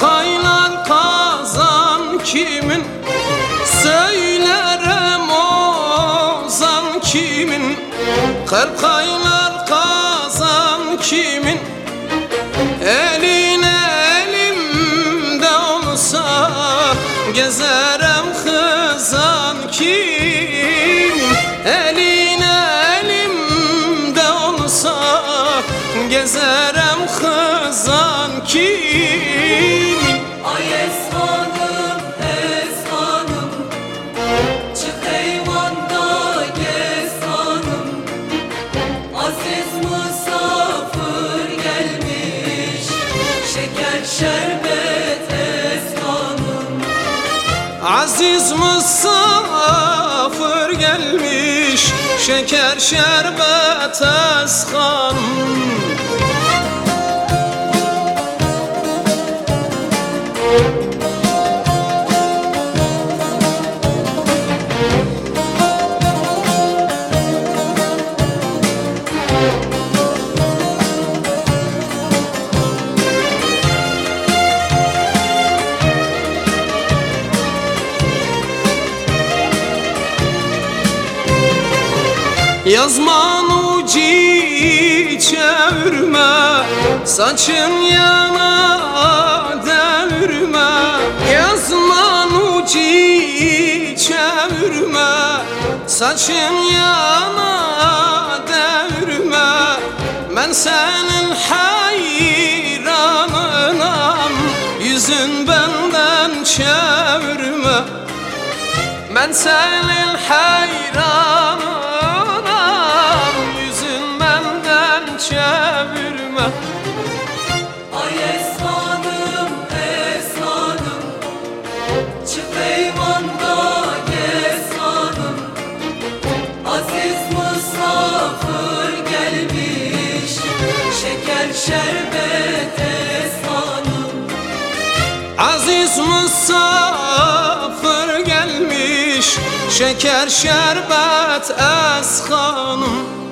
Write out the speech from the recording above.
kaynar kazan kimin? Söylerim ozan kimin? Kalp kaynar kazan kimin? Eline elimde olsa Gezerem kızan kimin? Eline elimde olsa Gezerem kızan kimin Aziz misafir gelmiş Şeker şerbet eskan Yazman ucu çevirme Saçın yana devirme Yazman ucu çevirme Saçın yana devirme Ben senin hayranınam Yüzün benden çevirme. Ben senin hayranınam çevirme. Ay esmanım, esmanım. Çık eyvanda gez hanım Aziz misafir gelmiş. Şeker şerbet esmanım. Aziz misafir gelmiş. Şeker şerbet eskanım